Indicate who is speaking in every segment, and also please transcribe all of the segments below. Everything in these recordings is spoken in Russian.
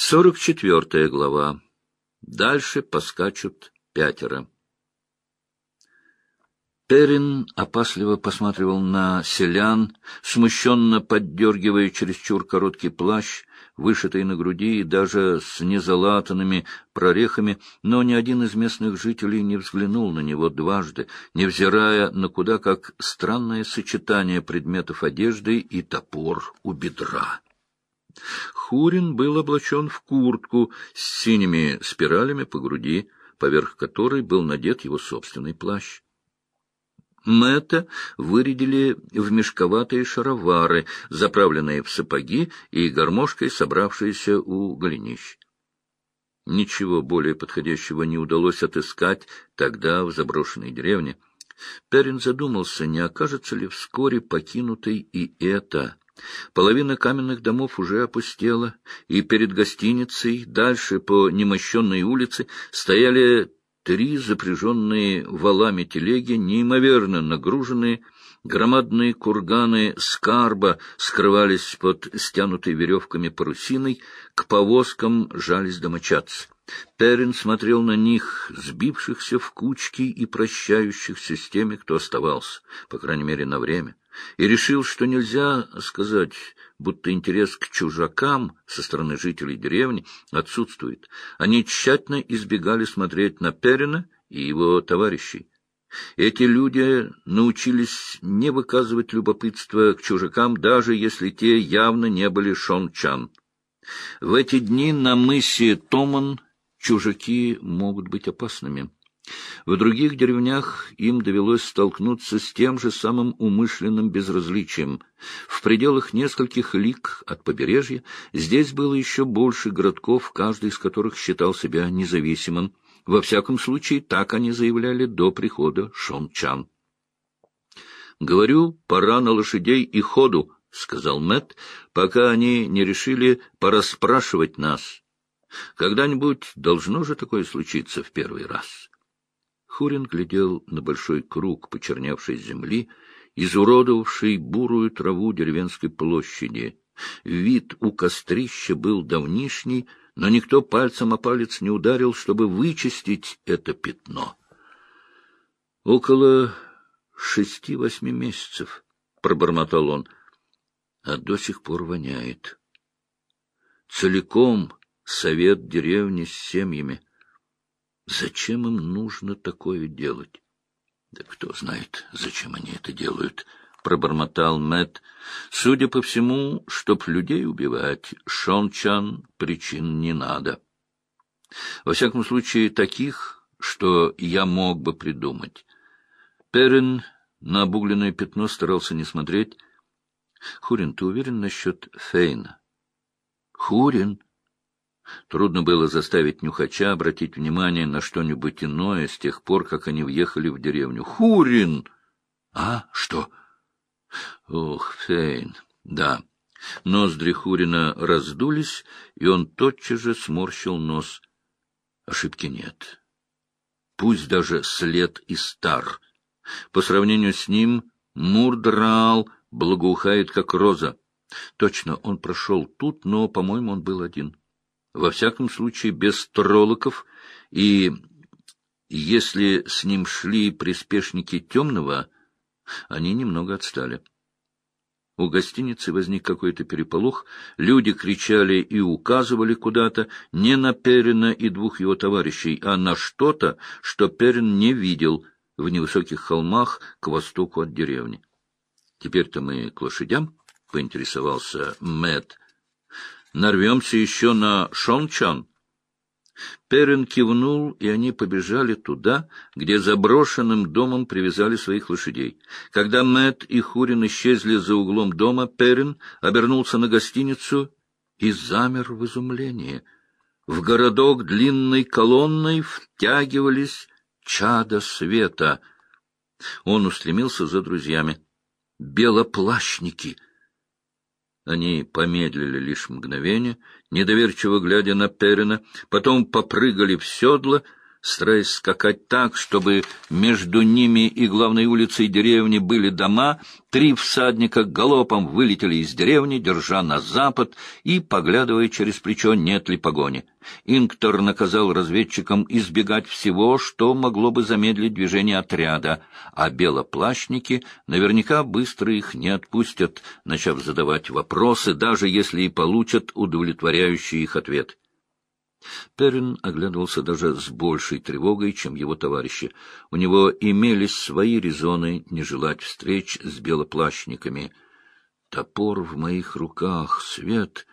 Speaker 1: Сорок четвертая глава. Дальше поскачут пятеро. Перин опасливо посматривал на селян, смущенно поддергивая чересчур короткий плащ, вышитый на груди и даже с незалатанными прорехами, но ни один из местных жителей не взглянул на него дважды, невзирая на куда как странное сочетание предметов одежды и топор у бедра. Хурин был облачен в куртку с синими спиралями по груди, поверх которой был надет его собственный плащ. Мэтта вырядили в мешковатые шаровары, заправленные в сапоги и гармошкой, собравшиеся у голенищ. Ничего более подходящего не удалось отыскать тогда в заброшенной деревне. Перин задумался, не окажется ли вскоре покинутой и это. Половина каменных домов уже опустела, и перед гостиницей, дальше по немощенной улице, стояли Три запряженные валами телеги, неимоверно нагруженные, громадные курганы скарба скрывались под стянутой веревками парусиной, к повозкам жались домочадцы. Перин смотрел на них, сбившихся в кучки и прощающихся с теми, кто оставался, по крайней мере, на время, и решил, что нельзя сказать будто интерес к чужакам со стороны жителей деревни отсутствует. Они тщательно избегали смотреть на Перина и его товарищей. Эти люди научились не выказывать любопытства к чужакам, даже если те явно не были шончан. В эти дни на мысе Томан чужаки могут быть опасными. В других деревнях им довелось столкнуться с тем же самым умышленным безразличием. В пределах нескольких лиг от побережья здесь было еще больше городков, каждый из которых считал себя независимым. Во всяком случае, так они заявляли до прихода Шончан. «Говорю, пора на лошадей и ходу», — сказал Мэт, пока они не решили порасспрашивать нас. «Когда-нибудь должно же такое случиться в первый раз». Хурин глядел на большой круг почерневшей земли, изуродовавший бурую траву деревенской площади. Вид у кострища был давнишний, но никто пальцем о палец не ударил, чтобы вычистить это пятно. Около шести-восьми месяцев, — пробормотал он, — а до сих пор воняет. Целиком совет деревни с семьями — Зачем им нужно такое делать? Да кто знает, зачем они это делают, пробормотал Мэт. Судя по всему, чтоб людей убивать, Шончан причин не надо. Во всяком случае, таких, что я мог бы придумать. Перин на обугленное пятно старался не смотреть. Хурин, ты уверен насчет Фейна? Хурин, Трудно было заставить нюхача обратить внимание на что-нибудь иное с тех пор, как они въехали в деревню. «Хурин!» «А? Что?» «Ох, Фейн, да». Ноздри Хурина раздулись, и он тотчас же сморщил нос. Ошибки нет. Пусть даже след и стар. По сравнению с ним Мурдрал благоухает, как роза. Точно, он прошел тут, но, по-моему, он был один во всяком случае без троллоков, и если с ним шли приспешники темного, они немного отстали. У гостиницы возник какой-то переполох, люди кричали и указывали куда-то, не на Перина и двух его товарищей, а на что-то, что Перин не видел в невысоких холмах к востоку от деревни. «Теперь-то мы к лошадям?» — поинтересовался Мэтт, нарвемся еще на Шончан. Перин кивнул, и они побежали туда, где заброшенным домом привязали своих лошадей. Когда Мэт и Хурин исчезли за углом дома, Перин обернулся на гостиницу и замер в изумлении. В городок длинной колонной втягивались чада света. Он устремился за друзьями. «Белоплащники!» Они помедлили лишь мгновение, недоверчиво глядя на Перина, потом попрыгали в седло, стараясь скакать так, чтобы между ними и главной улицей деревни были дома, три всадника галопом вылетели из деревни, держа на запад и поглядывая через плечо, нет ли погони. Инктор наказал разведчикам избегать всего, что могло бы замедлить движение отряда, а белоплащники наверняка быстро их не отпустят, начав задавать вопросы, даже если и получат удовлетворяющий их ответ. Перрин оглядывался даже с большей тревогой, чем его товарищи. У него имелись свои резоны не желать встреч с белоплащниками. «Топор в моих руках, свет,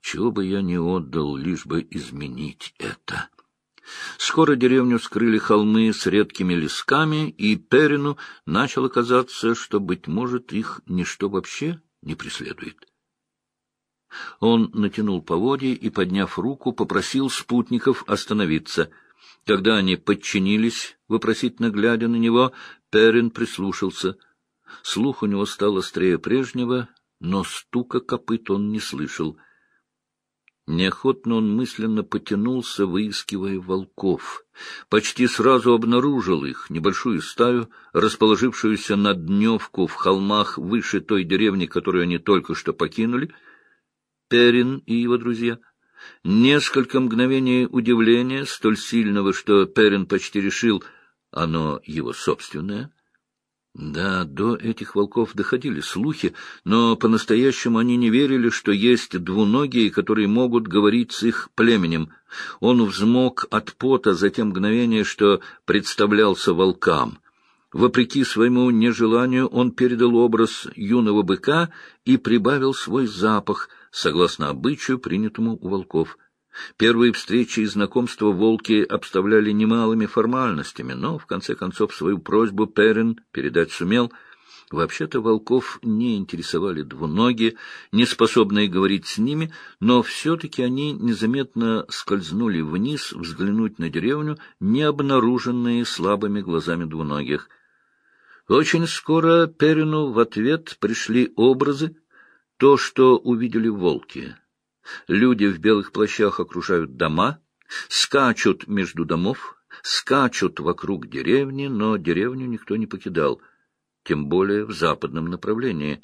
Speaker 1: чего бы я не отдал, лишь бы изменить это». Скоро деревню скрыли холмы с редкими лесками, и Перину начало казаться, что, быть может, их ничто вообще не преследует. Он натянул поводья и, подняв руку, попросил спутников остановиться. Когда они подчинились, вопросительно глядя на него, Перин прислушался. Слух у него стал острее прежнего, но стука копыт он не слышал. Неохотно он мысленно потянулся, выискивая волков. Почти сразу обнаружил их, небольшую стаю, расположившуюся на дневку в холмах выше той деревни, которую они только что покинули — Перин и его друзья. Несколько мгновений удивления, столь сильного, что Перин почти решил, оно его собственное. Да, до этих волков доходили слухи, но по-настоящему они не верили, что есть двуногие, которые могут говорить с их племенем. Он взмок от пота за те мгновения, что представлялся волкам. Вопреки своему нежеланию он передал образ юного быка и прибавил свой запах, согласно обычаю, принятому у волков. Первые встречи и знакомства волки обставляли немалыми формальностями, но, в конце концов, свою просьбу Перин передать сумел. Вообще-то волков не интересовали двуногие, не способные говорить с ними, но все-таки они незаметно скользнули вниз взглянуть на деревню, не обнаруженные слабыми глазами двуногих. Очень скоро Перину в ответ пришли образы, то, что увидели волки. Люди в белых плащах окружают дома, скачут между домов, скачут вокруг деревни, но деревню никто не покидал, тем более в западном направлении.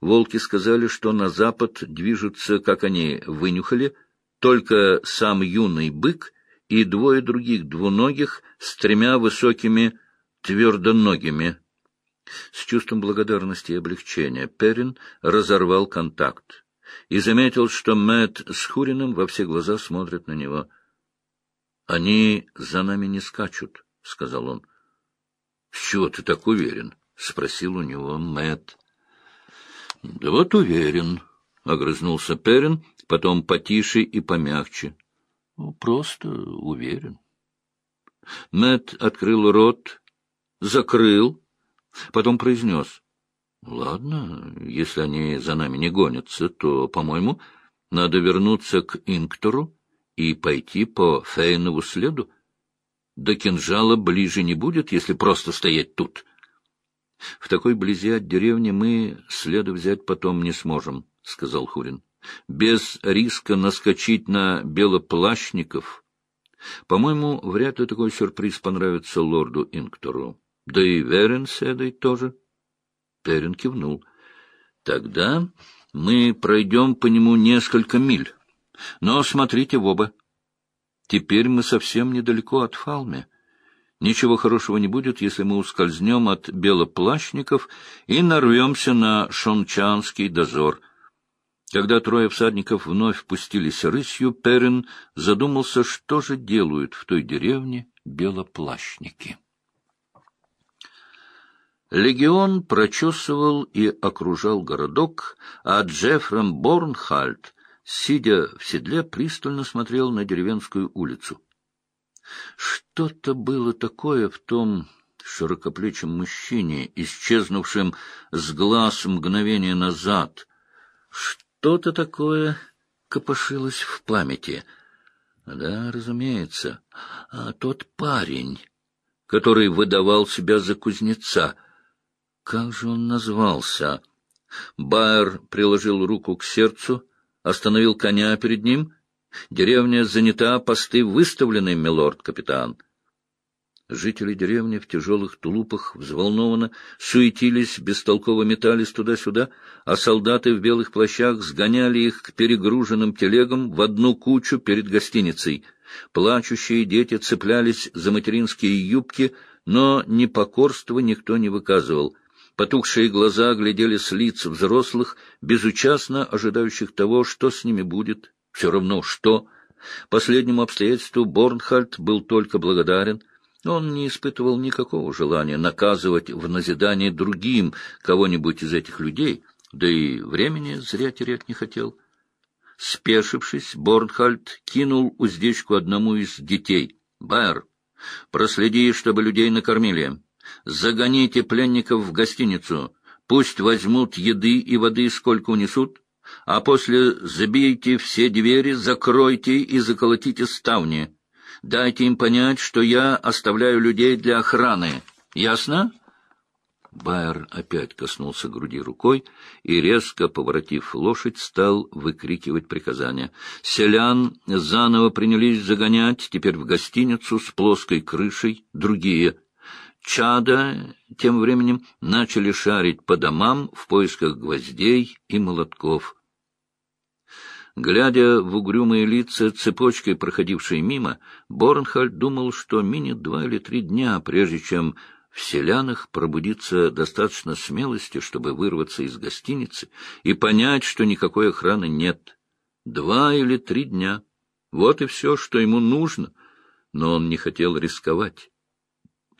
Speaker 1: Волки сказали, что на запад движутся, как они вынюхали, только сам юный бык и двое других двуногих с тремя высокими твердоногими с чувством благодарности и облегчения Перин разорвал контакт и заметил, что Мэтт с Хуриным во все глаза смотрят на него. — Они за нами не скачут, — сказал он. — С чего ты так уверен? — спросил у него Мэтт. — Да вот уверен, — огрызнулся Перин, потом потише и помягче. Ну, — Просто уверен. Мэтт открыл рот, закрыл Потом произнес. — Ладно, если они за нами не гонятся, то, по-моему, надо вернуться к Инктору и пойти по Фейнову следу. До кинжала ближе не будет, если просто стоять тут. — В такой близи от деревни мы следы взять потом не сможем, — сказал Хурин. — Без риска наскочить на белоплащников. По-моему, вряд ли такой сюрприз понравится лорду Инктору. Да и Верен с Эдой тоже. Перин кивнул. Тогда мы пройдем по нему несколько миль. Но смотрите в оба. Теперь мы совсем недалеко от Фалме. Ничего хорошего не будет, если мы ускользнем от белоплащников и нарвемся на шончанский дозор. Когда трое всадников вновь пустились рысью, Перин задумался, что же делают в той деревне белоплащники. Легион прочесывал и окружал городок, а Джеффрем Борнхальд, сидя в седле, пристально смотрел на деревенскую улицу. Что-то было такое в том широкоплечем мужчине, исчезнувшем с глаз мгновение назад. Что-то такое копошилось в памяти. Да, разумеется, а тот парень, который выдавал себя за кузнеца — как же он назвался? Байер приложил руку к сердцу, остановил коня перед ним. Деревня занята, посты выставлены, милорд-капитан. Жители деревни в тяжелых тулупах взволнованно суетились, бестолково метались туда-сюда, а солдаты в белых плащах сгоняли их к перегруженным телегам в одну кучу перед гостиницей. Плачущие дети цеплялись за материнские юбки, но непокорства никто не выказывал. Потухшие глаза глядели с лиц взрослых, безучастно ожидающих того, что с ними будет. Все равно что. Последнему обстоятельству Борнхальд был только благодарен — он не испытывал никакого желания наказывать в назидание другим кого-нибудь из этих людей, да и времени зря терять не хотел. Спешившись, Борнхальд кинул уздечку одному из детей. — Байер, проследи, чтобы людей накормили. Загоните пленников в гостиницу. Пусть возьмут еды и воды, сколько унесут, а после забейте все двери, закройте и заколотите ставни. Дайте им понять, что я оставляю людей для охраны. Ясно?» Байер опять коснулся груди рукой и, резко поворотив лошадь, стал выкрикивать приказания. Селян заново принялись загонять, теперь в гостиницу с плоской крышей, другие. Чада тем временем начали шарить по домам в поисках гвоздей и молотков. Глядя в угрюмые лица, цепочкой проходившей мимо, Борнхальд думал, что минет два или три дня, прежде чем в селянах пробудится достаточно смелости, чтобы вырваться из гостиницы и понять, что никакой охраны нет. Два или три дня. Вот и все, что ему нужно. Но он не хотел рисковать.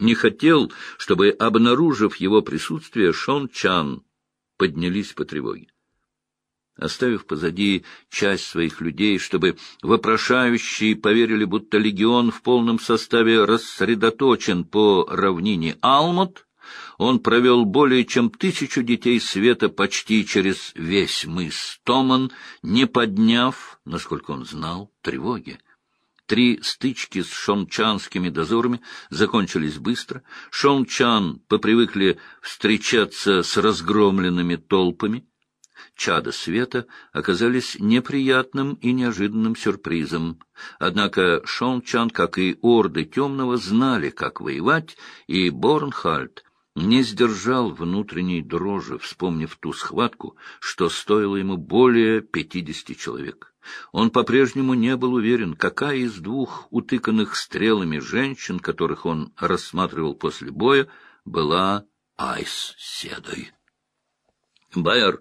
Speaker 1: Не хотел, чтобы, обнаружив его присутствие, Шон Чан поднялись по тревоге оставив позади часть своих людей, чтобы вопрошающие поверили, будто легион в полном составе рассредоточен по равнине Алмут, он провел более чем тысячу детей света почти через весь мыс Томан, не подняв, насколько он знал, тревоги. Три стычки с шончанскими дозорами закончились быстро. Шончан попривыкли встречаться с разгромленными толпами, чада света оказались неприятным и неожиданным сюрпризом. Однако Шончан, как и орды темного, знали, как воевать, и Борнхальд не сдержал внутренней дрожи, вспомнив ту схватку, что стоило ему более пятидесяти человек. Он по-прежнему не был уверен, какая из двух утыканных стрелами женщин, которых он рассматривал после боя, была Айс Седой. Байер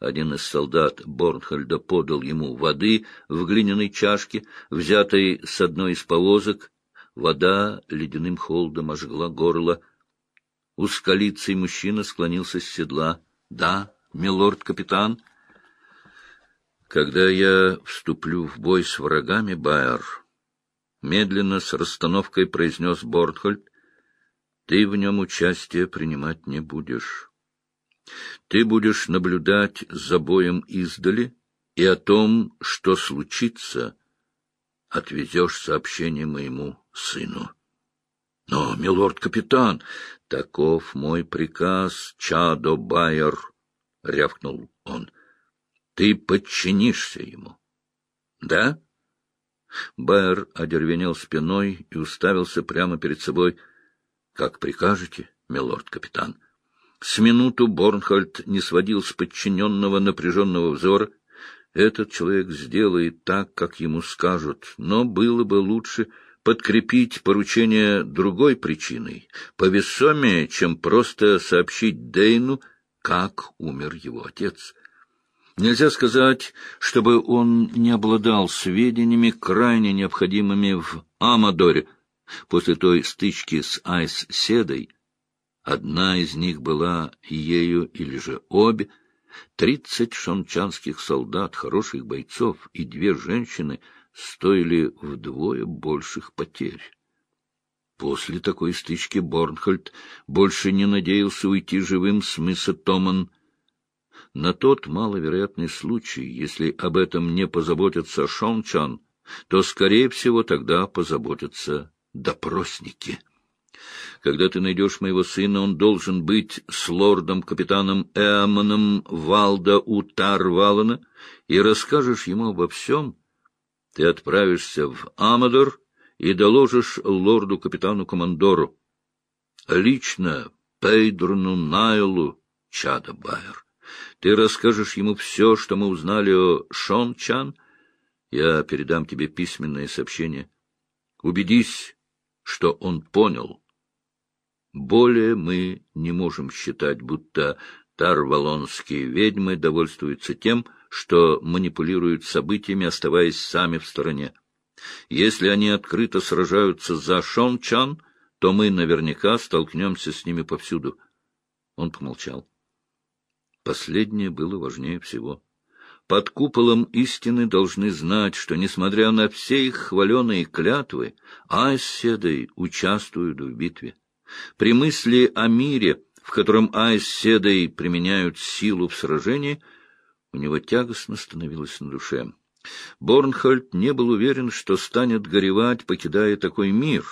Speaker 1: один из солдат Борнхольда подал ему воды в глиняной чашке, взятой с одной из повозок. Вода ледяным холодом ожгла горло. Ускалицей мужчина склонился с седла. — Да, милорд-капитан. — Когда я вступлю в бой с врагами, Байер, медленно с расстановкой произнес Бортхольд, — ты в нем участие принимать не будешь. Ты будешь наблюдать за боем издали и о том, что случится, отвезешь сообщение моему сыну. Но, милорд-капитан, таков мой приказ, Чадо Байер, — рявкнул он. Ты подчинишься ему. Да? Байер одервенел спиной и уставился прямо перед собой. — Как прикажете, милорд-капитан? — с минуту Борнхольд не сводил с подчиненного напряженного взора. Этот человек сделает так, как ему скажут, но было бы лучше подкрепить поручение другой причиной, повесомее, чем просто сообщить Дейну, как умер его отец. Нельзя сказать, чтобы он не обладал сведениями, крайне необходимыми в Амадоре. После той стычки с Айс-Седой Одна из них была ею или же обе. Тридцать шончанских солдат, хороших бойцов и две женщины стоили вдвое больших потерь. После такой стычки Борнхольд больше не надеялся уйти живым с мыса Томан. На тот маловероятный случай, если об этом не позаботятся Шончан, то, скорее всего, тогда позаботятся допросники. Когда ты найдешь моего сына, он должен быть с лордом-капитаном Эамоном Валда у Тарвалана, и расскажешь ему обо всем. Ты отправишься в Амадор и доложишь лорду-капитану-командору. Лично Пейдруну Найлу, чада Байер. Ты расскажешь ему все, что мы узнали о Шон Чан. Я передам тебе письменное сообщение. Убедись, что он понял. Более мы не можем считать, будто тарвалонские ведьмы довольствуются тем, что манипулируют событиями, оставаясь сами в стороне. Если они открыто сражаются за Шон-Чан, то мы наверняка столкнемся с ними повсюду. Он помолчал. Последнее было важнее всего. Под куполом истины должны знать, что, несмотря на все их хваленые клятвы, Айс участвуют в битве. При мысли о мире, в котором Айс применяют силу в сражении, у него тягостно становилось на душе. Борнхольд не был уверен, что станет горевать, покидая такой мир.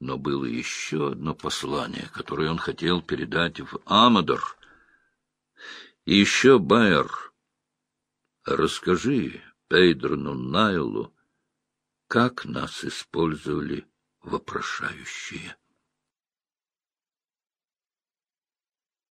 Speaker 1: Но было еще одно послание, которое он хотел передать в Амадор. Еще, Байер, расскажи Пейдрону Найлу, как нас использовали вопрошающие.